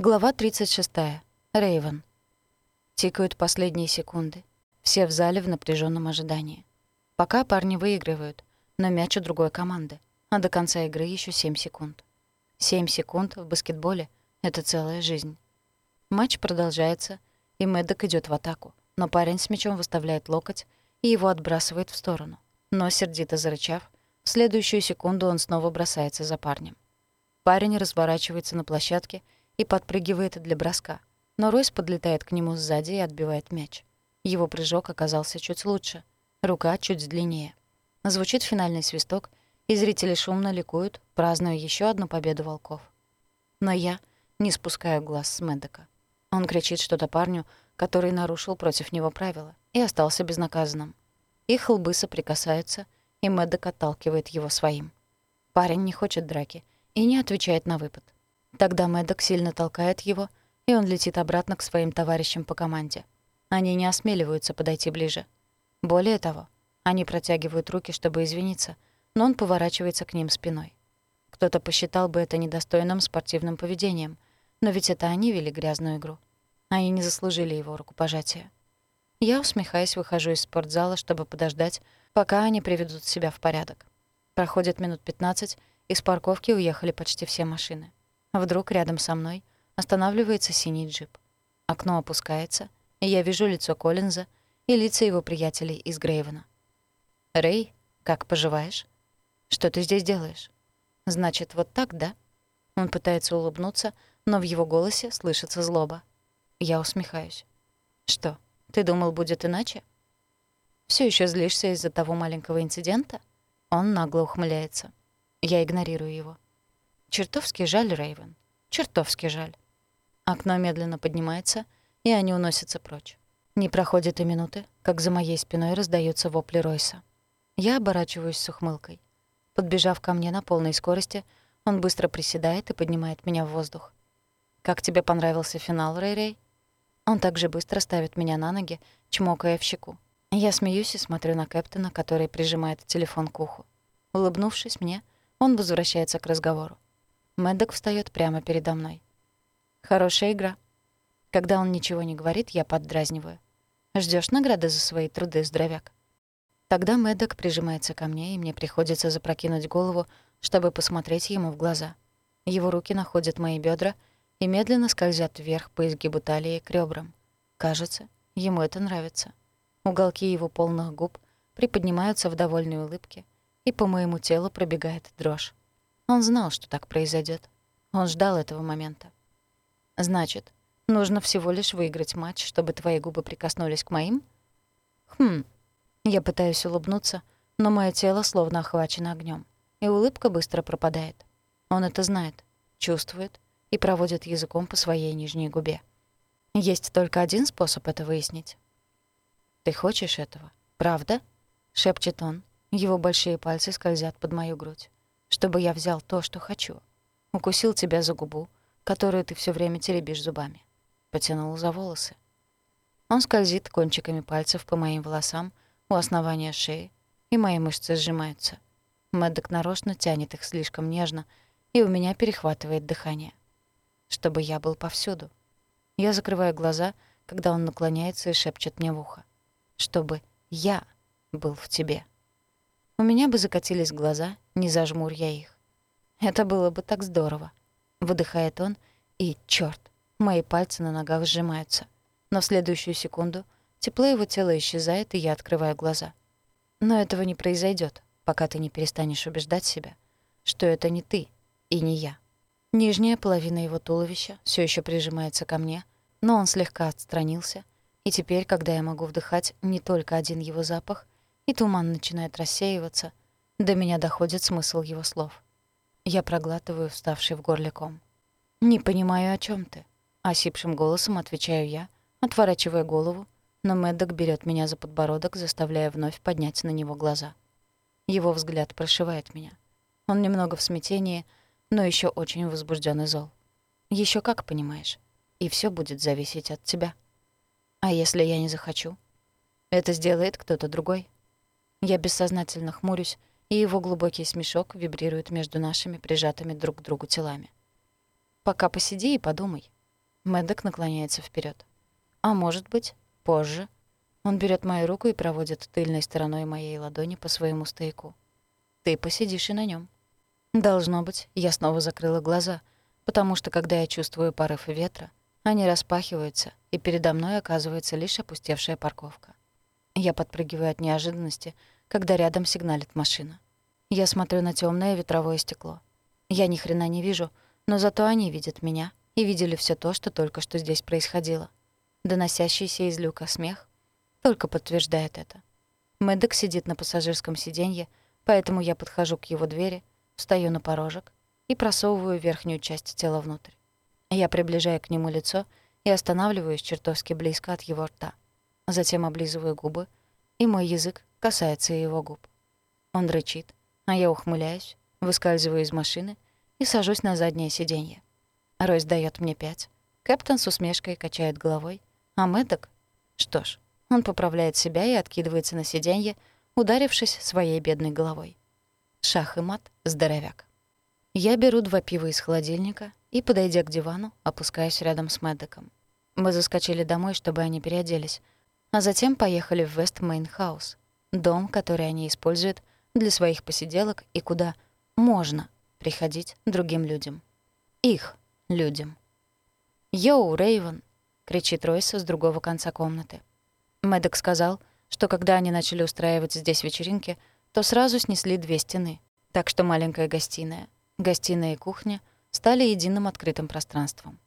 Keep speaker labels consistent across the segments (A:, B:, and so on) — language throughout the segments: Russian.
A: Глава 36. Рейвен. Тикают последние секунды. Все в зале в напряженном ожидании. Пока парни выигрывают, но мяч у другой команды, а до конца игры еще 7 секунд. 7 секунд в баскетболе — это целая жизнь. Матч продолжается, и Мэддок идет в атаку, но парень с мячом выставляет локоть и его отбрасывает в сторону. Но, сердито зарычав, в следующую секунду он снова бросается за парнем. Парень разворачивается на площадке — и подпрыгивает для броска. Но Ройс подлетает к нему сзади и отбивает мяч. Его прыжок оказался чуть лучше, рука чуть длиннее. Звучит финальный свисток, и зрители шумно ликуют, празднуя еще одну победу волков. Но я не спускаю глаз с Мэддока. Он кричит что-то парню, который нарушил против него правила, и остался безнаказанным. Их лбы соприкасаются, и Мэддок отталкивает его своим. Парень не хочет драки и не отвечает на выпад. Тогда Мэддок сильно толкает его, и он летит обратно к своим товарищам по команде. Они не осмеливаются подойти ближе. Более того, они протягивают руки, чтобы извиниться, но он поворачивается к ним спиной. Кто-то посчитал бы это недостойным спортивным поведением, но ведь это они вели грязную игру. Они не заслужили его рукопожатия. Я, усмехаясь, выхожу из спортзала, чтобы подождать, пока они приведут себя в порядок. Проходит минут 15, из парковки уехали почти все машины. Вдруг рядом со мной останавливается синий джип. Окно опускается, и я вижу лицо Коллинза и лица его приятелей из Грейвена. «Рэй, как поживаешь? Что ты здесь делаешь?» «Значит, вот так, да?» Он пытается улыбнуться, но в его голосе слышится злоба. Я усмехаюсь. «Что, ты думал, будет иначе?» Все еще злишься из-за того маленького инцидента?» Он нагло ухмыляется. Я игнорирую его. Чертовски жаль, Рейвен. Чертовски жаль. Окно медленно поднимается, и они уносятся прочь. Не проходит и минуты, как за моей спиной раздаются вопли Ройса. Я оборачиваюсь с ухмылкой. Подбежав ко мне на полной скорости, он быстро приседает и поднимает меня в воздух. «Как тебе понравился финал, Рэй-Рэй?» Он также быстро ставит меня на ноги, чмокая в щеку. Я смеюсь и смотрю на Кэптона, который прижимает телефон к уху. Улыбнувшись мне, он возвращается к разговору. Мэддок встаёт прямо передо мной. Хорошая игра. Когда он ничего не говорит, я поддразниваю. Ждёшь награды за свои труды, здоровяк? Тогда Мэддок прижимается ко мне, и мне приходится запрокинуть голову, чтобы посмотреть ему в глаза. Его руки находят мои бедра и медленно скользят вверх по изгибу талии к ребрам. Кажется, ему это нравится. Уголки его полных губ приподнимаются в довольной улыбке, и по моему телу пробегает дрожь. Он знал, что так произойдет. Он ждал этого момента. Значит, нужно всего лишь выиграть матч, чтобы твои губы прикоснулись к моим? Хм. Я пытаюсь улыбнуться, но мое тело словно охвачено огнем, и улыбка быстро пропадает. Он это знает, чувствует и проводит языком по своей нижней губе. Есть только один способ это выяснить. «Ты хочешь этого, правда?» — шепчет он. Его большие пальцы скользят под мою грудь чтобы я взял то, что хочу. Укусил тебя за губу, которую ты все время теребишь зубами. Потянул за волосы. Он скользит кончиками пальцев по моим волосам у основания шеи, и мои мышцы сжимаются. Мэддок нарочно тянет их слишком нежно, и у меня перехватывает дыхание. Чтобы я был повсюду. Я закрываю глаза, когда он наклоняется и шепчет мне в ухо. Чтобы я был в тебе. У меня бы закатились глаза, не зажмурь я их. Это было бы так здорово. Выдыхает он, и, чёрт, мои пальцы на ногах сжимаются. Но в следующую секунду тепло его тела исчезает, и я открываю глаза. Но этого не произойдет, пока ты не перестанешь убеждать себя, что это не ты и не я. Нижняя половина его туловища все еще прижимается ко мне, но он слегка отстранился, и теперь, когда я могу вдыхать не только один его запах — и туман начинает рассеиваться, до меня доходит смысл его слов. Я проглатываю вставший в горле ком. «Не понимаю, о чем ты», — осипшим голосом отвечаю я, отворачивая голову, но Мэддок берет меня за подбородок, заставляя вновь поднять на него глаза. Его взгляд прошивает меня. Он немного в смятении, но еще очень возбужден и зол. Еще как понимаешь. И все будет зависеть от тебя. А если я не захочу? Это сделает кто-то другой. Я бессознательно хмурюсь, и его глубокий смешок вибрирует между нашими прижатыми друг к другу телами. «Пока посиди и подумай», Мэддок наклоняется вперед. А может быть, позже. Он берет мою руку и проводит тыльной стороной моей ладони по своему стояку. Ты посидишь и на нем. Должно быть, я снова закрыла глаза, потому что когда я чувствую порыв ветра, они распахиваются, и передо мной оказывается лишь опустевшая парковка. Я подпрыгиваю от неожиданности, когда рядом сигналит машина. Я смотрю на темное ветровое стекло. Я ни хрена не вижу, но зато они видят меня и видели все то, что только что здесь происходило. Доносящийся из люка смех только подтверждает это. Мэддок сидит на пассажирском сиденье, поэтому я подхожу к его двери, встаю на порожек и просовываю верхнюю часть тела внутрь. Я приближаю к нему лицо и останавливаюсь чертовски близко от его рта. Затем облизываю губы, и мой язык касается его губ. Он рычит, а я ухмыляюсь, выскальзываю из машины и сажусь на заднее сиденье. Ройс дает мне пять. Кэптон с усмешкой качает головой, а Мэддок... Что ж, он поправляет себя и откидывается на сиденье, ударившись своей бедной головой. Шах и мат — здоровяк. Я беру два пива из холодильника и, подойдя к дивану, опускаюсь рядом с Мэддоком. Мы заскочили домой, чтобы они переоделись, а затем поехали в Вест Мейн Хаус, дом, который они используют для своих посиделок и куда можно приходить другим людям. Их людям. «Йоу, Рейвен!» — кричит Ройс с другого конца комнаты. Мэддок сказал, что когда они начали устраивать здесь вечеринки, то сразу снесли две стены, так что маленькая гостиная, гостиная и кухня стали единым открытым пространством.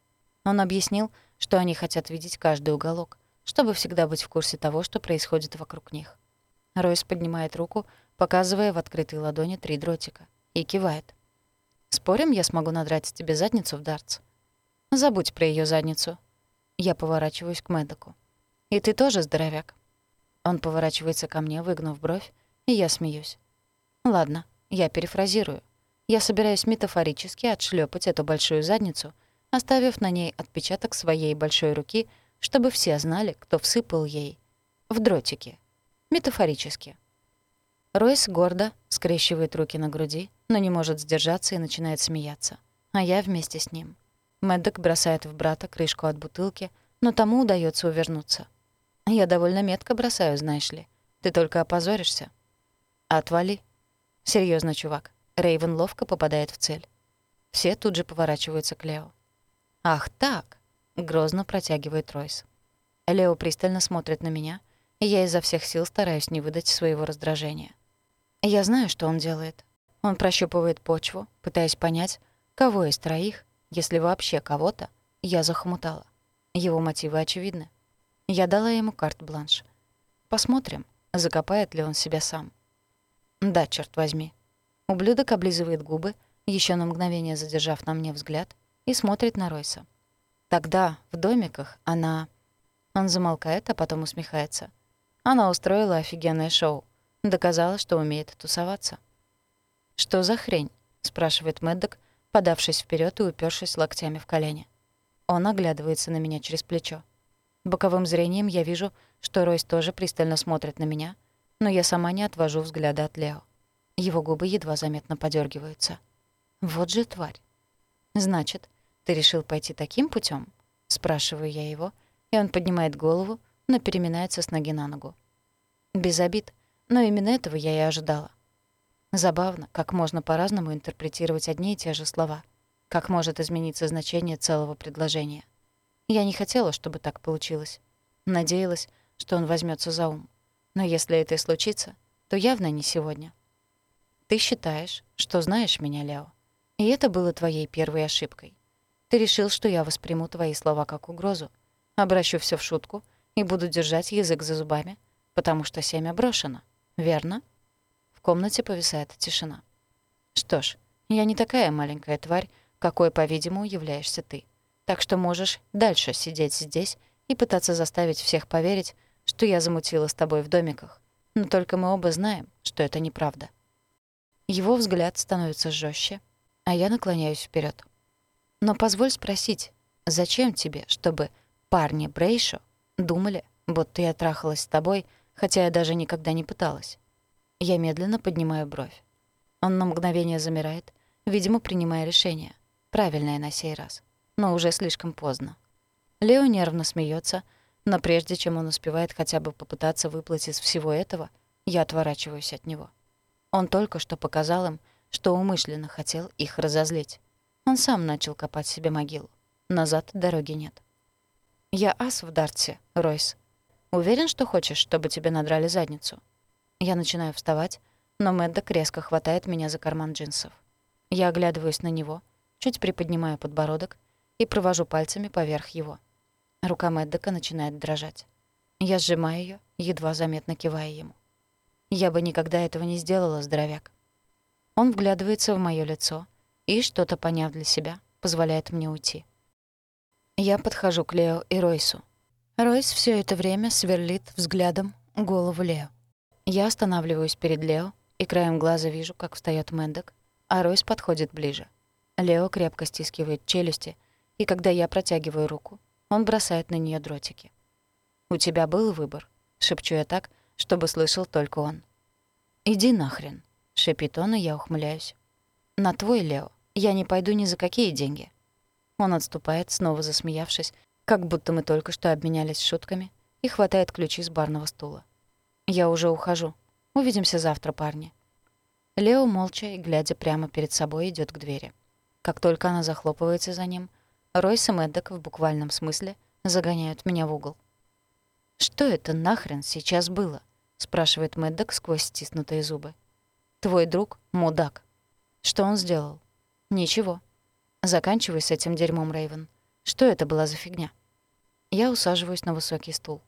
A: Он объяснил, что они хотят видеть каждый уголок, чтобы всегда быть в курсе того, что происходит вокруг них. Ройс поднимает руку, показывая в открытой ладони три дротика, и кивает. «Спорим, я смогу надрать тебе задницу в дартс?» «Забудь про ее задницу». Я поворачиваюсь к Мэддоку. «И ты тоже здоровяк?» Он поворачивается ко мне, выгнув бровь, и я смеюсь. «Ладно, я перефразирую. Я собираюсь метафорически отшлепать эту большую задницу, оставив на ней отпечаток своей большой руки, чтобы все знали, кто всыпал ей. В дротике. Метафорически. Ройс гордо скрещивает руки на груди, но не может сдержаться и начинает смеяться. А я вместе с ним. Мэддок бросает в брата крышку от бутылки, но тому удается увернуться. Я довольно метко бросаю, знаешь ли. Ты только опозоришься. Отвали. Серьезно, чувак. Рейвен ловко попадает в цель. Все тут же поворачиваются к Лео. «Ах так!» — грозно протягивает Ройс. Лео пристально смотрит на меня, и я изо всех сил стараюсь не выдать своего раздражения. Я знаю, что он делает. Он прощупывает почву, пытаясь понять, кого из троих, если вообще кого-то, я захомутала. Его мотивы очевидны. Я дала ему карт-бланш. Посмотрим, закопает ли он себя сам. Да, черт возьми. Ублюдок облизывает губы, еще на мгновение задержав на мне взгляд, и смотрит на Ройса. Тогда, в домиках, она... Он замолкает, а потом усмехается. Она устроила офигенное шоу. Доказала, что умеет тусоваться. «Что за хрень?» — спрашивает Мэддок, подавшись вперед и упершись локтями в колени. Он оглядывается на меня через плечо. Боковым зрением я вижу, что Ройс тоже пристально смотрит на меня, но я сама не отвожу взгляда от Лео. Его губы едва заметно подергиваются. Вот же тварь. «Значит, ты решил пойти таким путем? спрашиваю я его, и он поднимает голову, но переминается с ноги на ногу. Без обид, но именно этого я и ожидала. Забавно, как можно по-разному интерпретировать одни и те же слова. Как может измениться значение целого предложения. Я не хотела, чтобы так получилось. Надеялась, что он возьмется за ум. Но если это и случится, то явно не сегодня. Ты считаешь, что знаешь меня, Лео. И это было твоей первой ошибкой. Ты решил, что я восприму твои слова как угрозу, обращу все в шутку и буду держать язык за зубами, потому что семя брошено. Верно? В комнате повисает тишина. Что ж, я не такая маленькая тварь, какой, по-видимому, являешься ты так что можешь дальше сидеть здесь и пытаться заставить всех поверить, что я замутила с тобой в домиках. Но только мы оба знаем, что это неправда. Его взгляд становится жестче, а я наклоняюсь вперед. Но позволь спросить, зачем тебе, чтобы парни Брейшо думали, будто я трахалась с тобой, хотя я даже никогда не пыталась? Я медленно поднимаю бровь. Он на мгновение замирает, видимо, принимая решение, правильное на сей раз но уже слишком поздно. Лео нервно смеется, но прежде чем он успевает хотя бы попытаться выплыть из всего этого, я отворачиваюсь от него. Он только что показал им, что умышленно хотел их разозлить. Он сам начал копать себе могилу. Назад дороги нет. «Я ас в дартсе, Ройс. Уверен, что хочешь, чтобы тебе надрали задницу?» Я начинаю вставать, но Мэддок резко хватает меня за карман джинсов. Я оглядываюсь на него, чуть приподнимаю подбородок и провожу пальцами поверх его. Рука Мэддока начинает дрожать. Я сжимаю ее, едва заметно кивая ему. Я бы никогда этого не сделала, здоровяк. Он вглядывается в моё лицо и, что-то поняв для себя, позволяет мне уйти. Я подхожу к Лео и Ройсу. Ройс все это время сверлит взглядом голову Лео. Я останавливаюсь перед Лео и краем глаза вижу, как встаёт Мэндок, а Ройс подходит ближе. Лео крепко стискивает челюсти, и когда я протягиваю руку, он бросает на неё дротики. «У тебя был выбор», — шепчу я так, чтобы слышал только он. «Иди нахрен», — шепит он, и я ухмыляюсь. «На твой, Лео, я не пойду ни за какие деньги». Он отступает, снова засмеявшись, как будто мы только что обменялись шутками, и хватает ключи с барного стула. «Я уже ухожу. Увидимся завтра, парни». Лео, молча и глядя прямо перед собой, идет к двери. Как только она захлопывается за ним, Ройс и Мэддок в буквальном смысле загоняют меня в угол. «Что это нахрен сейчас было?» — спрашивает Мэддок сквозь стиснутые зубы. «Твой друг — мудак. Что он сделал?» «Ничего. Заканчивай с этим дерьмом, Рейвен. Что это была за фигня?» Я усаживаюсь на высокий стул.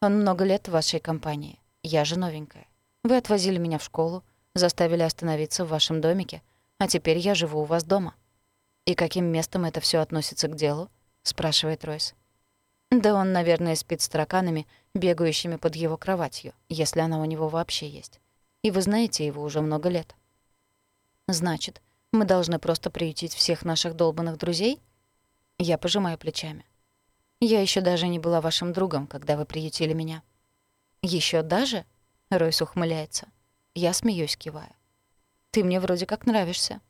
A: «Он много лет в вашей компании. Я же новенькая. Вы отвозили меня в школу, заставили остановиться в вашем домике, а теперь я живу у вас дома». «И каким местом это все относится к делу?» — спрашивает Ройс. «Да он, наверное, спит с тараканами, бегающими под его кроватью, если она у него вообще есть. И вы знаете его уже много лет». «Значит, мы должны просто приютить всех наших долбанных друзей?» Я пожимаю плечами. «Я еще даже не была вашим другом, когда вы приютили меня». Еще даже?» — Ройс ухмыляется. Я смеюсь, кивая. «Ты мне вроде как нравишься».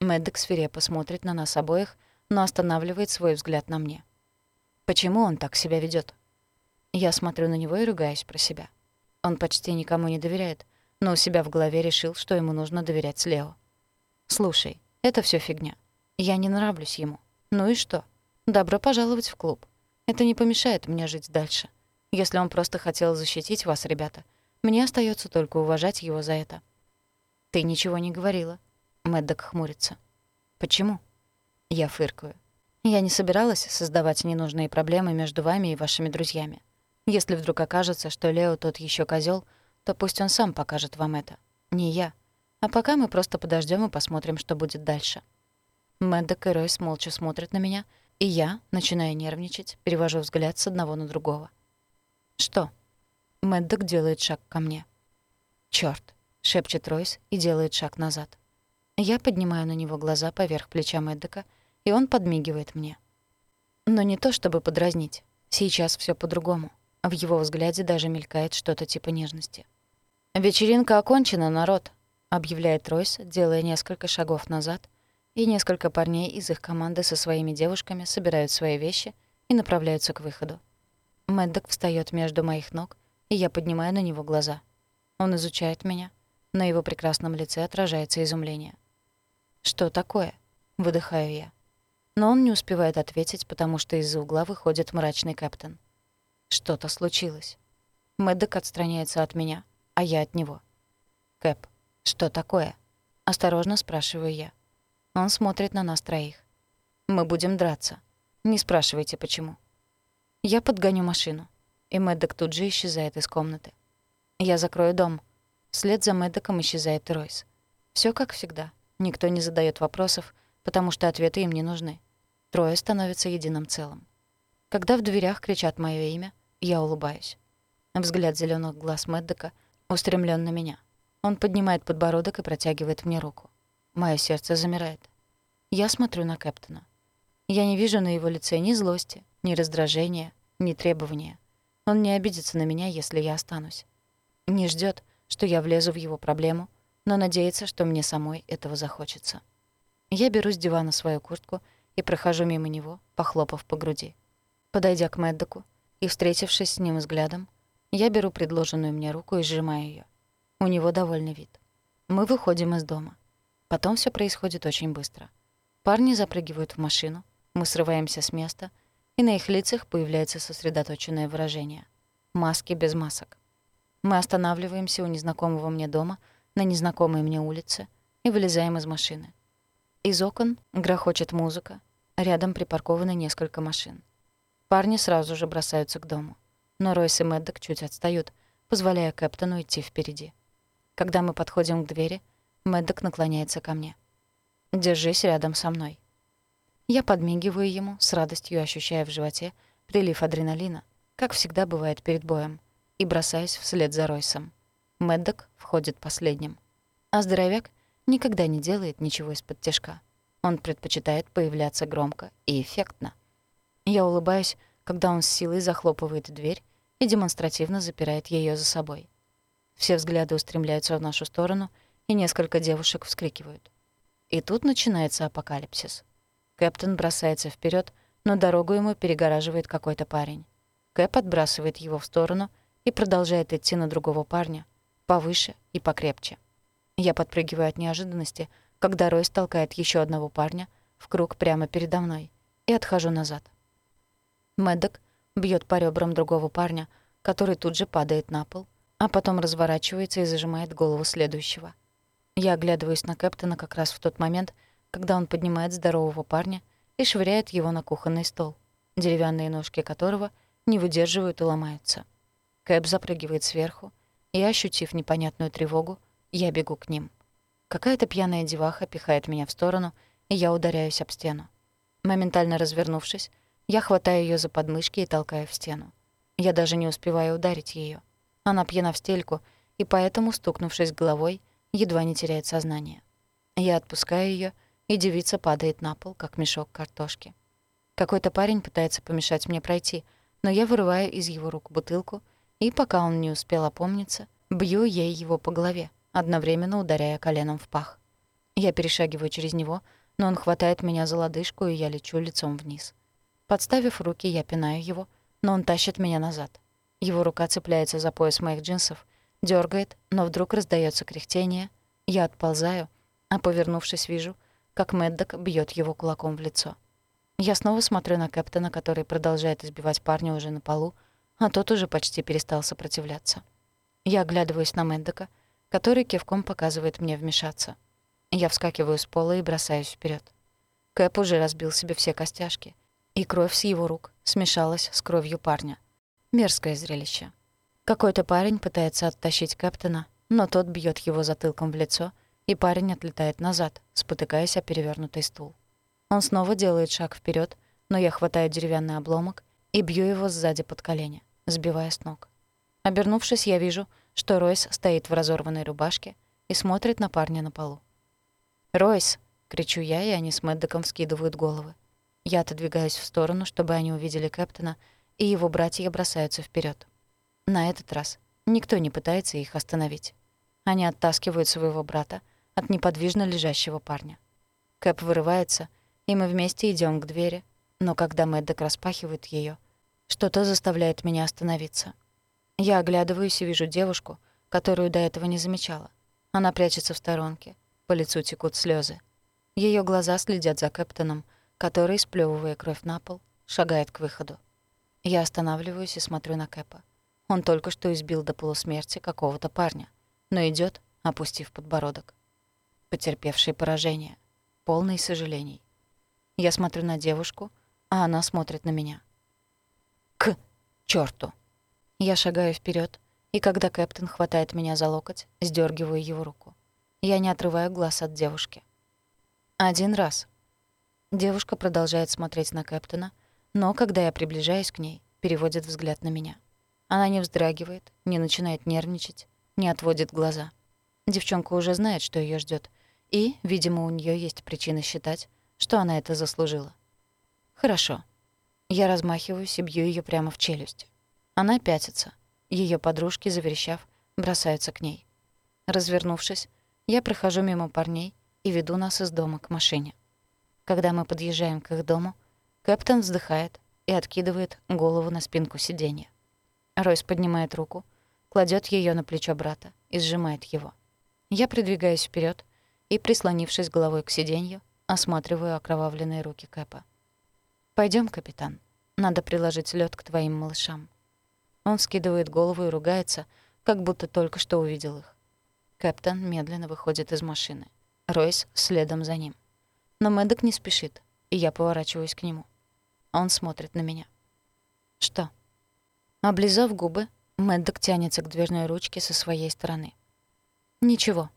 A: Мэддок свирепо смотрит на нас обоих, но останавливает свой взгляд на мне. Почему он так себя ведет? Я смотрю на него и ругаюсь про себя. Он почти никому не доверяет, но у себя в голове решил, что ему нужно доверять Лео. «Слушай, это все фигня. Я не нравлюсь ему. Ну и что? Добро пожаловать в клуб. Это не помешает мне жить дальше. Если он просто хотел защитить вас, ребята, мне остается только уважать его за это». «Ты ничего не говорила». Мэддок хмурится. «Почему?» Я фыркаю. «Я не собиралась создавать ненужные проблемы между вами и вашими друзьями. Если вдруг окажется, что Лео тот еще козел, то пусть он сам покажет вам это. Не я. А пока мы просто подождем и посмотрим, что будет дальше». Мэддок и Ройс молча смотрят на меня, и я, начиная нервничать, перевожу взгляд с одного на другого. «Что?» Мэддок делает шаг ко мне. «Чёрт!» — шепчет Ройс и делает шаг назад. Я поднимаю на него глаза поверх плеча Мэддока, и он подмигивает мне. Но не то чтобы подразнить. Сейчас всё по-другому. В его взгляде даже мелькает что-то типа нежности. «Вечеринка окончена, народ!» — объявляет Ройс, делая несколько шагов назад, и несколько парней из их команды со своими девушками собирают свои вещи и направляются к выходу. Мэддок встаёт между моих ног и я поднимаю на него глаза. Он изучает меня. На его прекрасном лице отражается изумление. «Что такое?» — выдыхаю я. Но он не успевает ответить, потому что из-за угла выходит мрачный капитан. Что-то случилось. Мэддок отстраняется от меня, а я от него. «Кэп, что такое?» — осторожно спрашиваю я. Он смотрит на нас троих. «Мы будем драться. Не спрашивайте, почему». Я подгоню машину и Мэддок тут же исчезает из комнаты. Я закрою дом. Вслед за Мэддоком исчезает Ройс. Всё как всегда. Никто не задает вопросов, потому что ответы им не нужны. Трое становятся единым целым. Когда в дверях кричат моё имя, я улыбаюсь. Взгляд зелёных глаз Мэддока устремлен на меня. Он поднимает подбородок и протягивает мне руку. Моё сердце замирает. Я смотрю на Кэптона. Я не вижу на его лице ни злости, ни раздражения, ни требования. Он не обидится на меня, если я останусь. Не ждет, что я влезу в его проблему, но надеется, что мне самой этого захочется. Я беру с дивана свою куртку и прохожу мимо него, похлопав по груди. Подойдя к Мэддоку и встретившись с ним взглядом, я беру предложенную мне руку и сжимаю ее. У него довольный вид. Мы выходим из дома. Потом все происходит очень быстро. Парни запрыгивают в машину, мы срываемся с места, и на их лицах появляется сосредоточенное выражение. Маски без масок. Мы останавливаемся у незнакомого мне дома, на незнакомой мне улице, и вылезаем из машины. Из окон грохочет музыка, рядом припаркованы несколько машин. Парни сразу же бросаются к дому. Но Ройс и Мэддок чуть отстают, позволяя Кэптону идти впереди. Когда мы подходим к двери, Мэддок наклоняется ко мне. «Держись рядом со мной». Я подмигиваю ему, с радостью ощущая в животе прилив адреналина, как всегда бывает перед боем, и бросаюсь вслед за Ройсом. Мэддок входит последним. А здоровяк никогда не делает ничего из-под тяжка. Он предпочитает появляться громко и эффектно. Я улыбаюсь, когда он с силой захлопывает дверь и демонстративно запирает ее за собой. Все взгляды устремляются в нашу сторону, и несколько девушек вскрикивают. И тут начинается апокалипсис. Кэптон бросается вперед, но дорогу ему перегораживает какой-то парень. Кэп отбрасывает его в сторону и продолжает идти на другого парня, повыше и покрепче. Я подпрыгиваю от неожиданности, когда Ройс толкает еще одного парня в круг прямо передо мной и отхожу назад. Мэддок бьет по ребрам другого парня, который тут же падает на пол, а потом разворачивается и зажимает голову следующего. Я оглядываюсь на Кэптона как раз в тот момент, когда он поднимает здорового парня и швыряет его на кухонный стол, деревянные ножки которого не выдерживают и ломаются. Кэп запрыгивает сверху, и, ощутив непонятную тревогу, я бегу к ним. Какая-то пьяная деваха пихает меня в сторону, и я ударяюсь об стену. Моментально развернувшись, я хватаю ее за подмышки и толкаю в стену. Я даже не успеваю ударить ее. Она пьяна в стельку, и поэтому, стукнувшись головой, едва не теряет сознание. Я отпускаю ее, и девица падает на пол, как мешок картошки. Какой-то парень пытается помешать мне пройти, но я вырываю из его рук бутылку, и пока он не успел опомниться, бью ей его по голове, одновременно ударяя коленом в пах. Я перешагиваю через него, но он хватает меня за лодыжку, и я лечу лицом вниз. Подставив руки, я пинаю его, но он тащит меня назад. Его рука цепляется за пояс моих джинсов, дергает, но вдруг раздается кряхтение. Я отползаю, а повернувшись, вижу, как Мэддок бьет его кулаком в лицо. Я снова смотрю на Кэптона, который продолжает избивать парня уже на полу, а тот уже почти перестал сопротивляться. Я оглядываюсь на Мэддока, который кивком показывает мне вмешаться. Я вскакиваю с пола и бросаюсь вперед. Кэп уже разбил себе все костяшки — и кровь с его рук смешалась с кровью парня. Мерзкое зрелище. Какой-то парень пытается оттащить капитана, но тот бьет его затылком в лицо, и парень отлетает назад, спотыкаясь о перевернутый стул. Он снова делает шаг вперед, но я хватаю деревянный обломок и бью его сзади под колени, сбивая с ног. Обернувшись, я вижу, что Ройс стоит в разорванной рубашке и смотрит на парня на полу. «Ройс!» — кричу я, и они с Мэддоком вскидывают головы. Я отодвигаюсь в сторону, чтобы они увидели Кэптона, и его братья бросаются вперед. На этот раз никто не пытается их остановить. Они оттаскивают своего брата от неподвижно лежащего парня. Кэп вырывается, и мы вместе идем к двери, но когда Мэддок распахивает ее, что-то заставляет меня остановиться. Я оглядываюсь и вижу девушку, которую до этого не замечала. Она прячется в сторонке, по лицу текут слезы. Ее глаза следят за Кэптоном, который, сплёвывая кровь на пол, шагает к выходу. Я останавливаюсь и смотрю на Кэпа. Он только что избил до полусмерти какого-то парня, но идет, опустив подбородок. Потерпевший поражение, полный сожалений. Я смотрю на девушку, а она смотрит на меня. К чёрту! Я шагаю вперед, и когда Кэптон хватает меня за локоть, сдергиваю его руку. Я не отрываю глаз от девушки. Один раз, Девушка продолжает смотреть на Кэптона, но, когда я приближаюсь к ней, переводит взгляд на меня. Она не вздрагивает, не начинает нервничать, не отводит глаза. Девчонка уже знает, что ее ждет, и, видимо, у нее есть причины считать, что она это заслужила. Хорошо. Я размахиваюсь и бью ее прямо в челюсть. Она пятится. Ее подружки, заверещав, бросаются к ней. Развернувшись, я прохожу мимо парней и веду нас из дома к машине. Когда мы подъезжаем к их дому, Кэптон вздыхает, и откидывает голову на спинку сиденья. Ройс поднимает руку, кладет ее на плечо брата и сжимает его. Я придвигаюсь вперед и, прислонившись головой к сиденью, осматриваю окровавленные руки Кэпа. Пойдем, капитан. Надо приложить лед к твоим малышам». Он вскидывает голову и ругается, как будто только что увидел их. Кэптон медленно выходит из машины. Ройс следом за ним. Но Мэддок не спешит, и я поворачиваюсь к нему. Он смотрит на меня. «Что?» Облизав губы, Мэддок тянется к дверной ручке со своей стороны. «Ничего».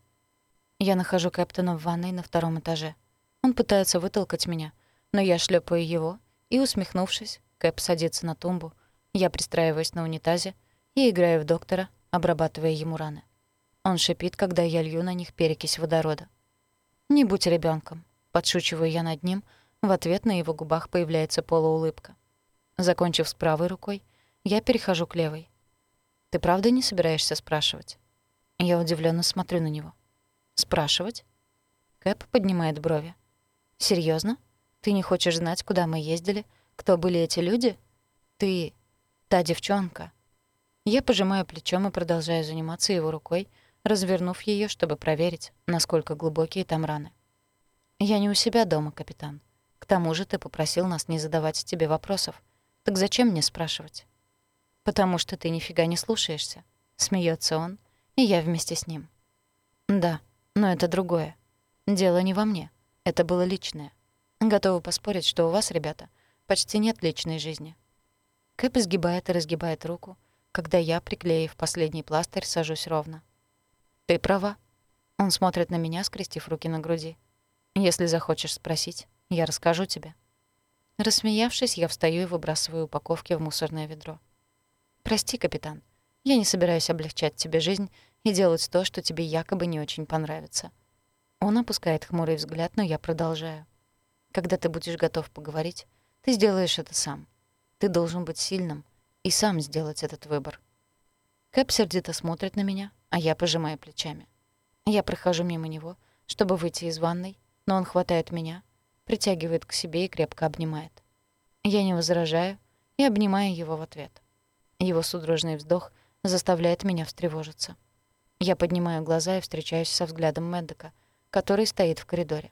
A: Я нахожу Кэптона в ванной на втором этаже. Он пытается вытолкать меня, но я шлепаю его, и, усмехнувшись, Кэп садится на тумбу, я пристраиваюсь на унитазе и играю в доктора, обрабатывая ему раны. Он шипит, когда я лью на них перекись водорода. «Не будь ребенком, подшучиваю я над ним, в ответ на его губах появляется полуулыбка. Закончив с правой рукой, я перехожу к левой. «Ты правда не собираешься спрашивать?» Я удивленно смотрю на него. «Спрашивать?» Кэп поднимает брови. Серьезно? Ты не хочешь знать, куда мы ездили? Кто были эти люди? Ты... та девчонка». Я пожимаю плечом и продолжаю заниматься его рукой, развернув ее, чтобы проверить, насколько глубокие там раны. «Я не у себя дома, капитан. К тому же ты попросил нас не задавать тебе вопросов. Так зачем мне спрашивать?» «Потому что ты нифига не слушаешься», — смеется он, и я вместе с ним. «Да, но это другое. Дело не во мне. Это было личное. Готовы поспорить, что у вас, ребята, почти нет личной жизни». Кэп изгибает и разгибает руку, когда я, приклеив последний пластырь, сажусь ровно. «Ты права». Он смотрит на меня, скрестив руки на груди. «Если захочешь спросить, я расскажу тебе». Рассмеявшись, я встаю и выбрасываю упаковки в мусорное ведро. «Прости, капитан, я не собираюсь облегчать тебе жизнь и делать то, что тебе якобы не очень понравится». Он опускает хмурый взгляд, но я продолжаю. «Когда ты будешь готов поговорить, ты сделаешь это сам. Ты должен быть сильным и сам сделать этот выбор». Кэп сердито смотрит на меня, а я пожимаю плечами. Я прохожу мимо него, чтобы выйти из ванной, но он хватает меня, притягивает к себе и крепко обнимает. Я не возражаю и обнимаю его в ответ. Его судорожный вздох заставляет меня встревожиться. Я поднимаю глаза и встречаюсь со взглядом Мэддека, который стоит в коридоре.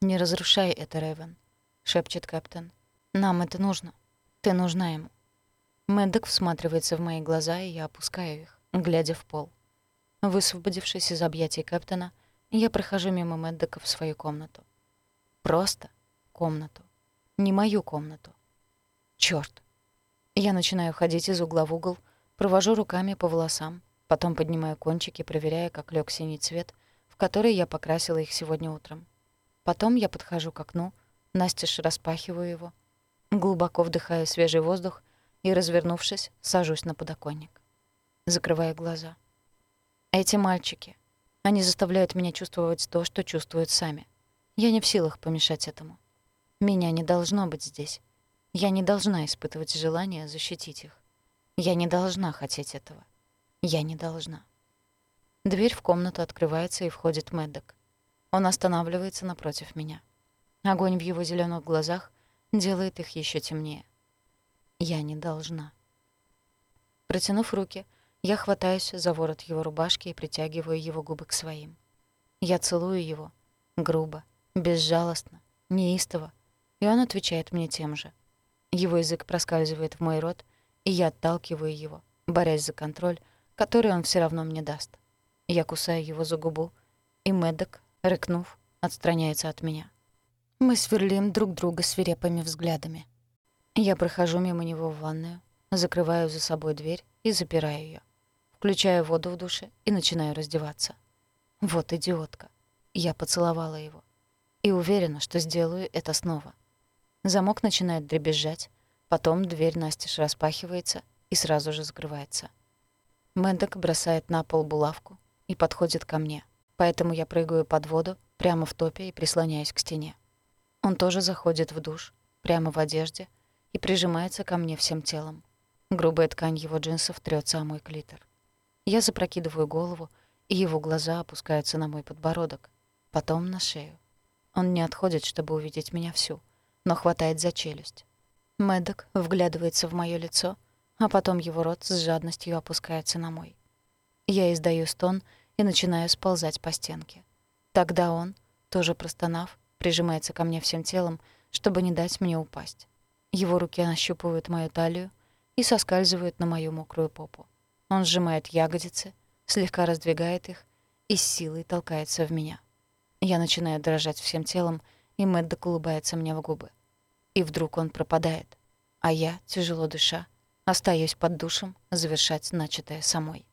A: «Не разрушай это, Рэйвен», — шепчет капитан. «Нам это нужно. Ты нужна ему». Мэддок всматривается в мои глаза, и я опускаю их, глядя в пол. Высвободившись из объятий капитана, я прохожу мимо Мэддока в свою комнату. Просто комнату. Не мою комнату. Чёрт. Я начинаю ходить из угла в угол, провожу руками по волосам, потом поднимаю кончики, проверяя, как лег синий цвет, в который я покрасила их сегодня утром. Потом я подхожу к окну, настежь распахиваю его, глубоко вдыхаю свежий воздух и, развернувшись, сажусь на подоконник. Закрываю глаза. Эти мальчики, они заставляют меня чувствовать то, что чувствуют сами. Я не в силах помешать этому. Меня не должно быть здесь. Я не должна испытывать желание защитить их. Я не должна хотеть этого. Я не должна. Дверь в комнату открывается и входит Мэддок. Он останавливается напротив меня. Огонь в его зеленых глазах делает их еще темнее. Я не должна. Протянув руки, я хватаюсь за ворот его рубашки и притягиваю его губы к своим. Я целую его, грубо, безжалостно, неистово, и он отвечает мне тем же. Его язык проскальзывает в мой рот, и я отталкиваю его, борясь за контроль, который он все равно мне даст. Я кусаю его за губу, и Мэддок, рыкнув, отстраняется от меня. Мы сверлим друг друга свирепыми взглядами. Я прохожу мимо него в ванную, закрываю за собой дверь и запираю ее. Включаю воду в душе и начинаю раздеваться. Вот идиотка. Я поцеловала его. И уверена, что сделаю это снова. Замок начинает дребезжать, потом дверь настежь распахивается и сразу же закрывается. Мэндок бросает на пол булавку и подходит ко мне, поэтому я прыгаю под воду прямо в топе и прислоняюсь к стене. Он тоже заходит в душ, прямо в одежде, и прижимается ко мне всем телом. Грубая ткань его джинсов трется о мой клитор. Я запрокидываю голову, и его глаза опускаются на мой подбородок, потом на шею. Он не отходит, чтобы увидеть меня всю, но хватает за челюсть. Мэддок вглядывается в моё лицо, а потом его рот с жадностью опускается на мой. Я издаю стон и начинаю сползать по стенке. Тогда он, тоже простонав, прижимается ко мне всем телом, чтобы не дать мне упасть. Его руки нащупывают мою талию и соскальзывают на мою мокрую попу. Он сжимает ягодицы, слегка раздвигает их и с силой толкается в меня. Я начинаю дрожать всем телом, и Мэддок улыбается мне в губы. И вдруг он пропадает, а я, тяжело дыша, остаюсь под душем завершать начатое самой.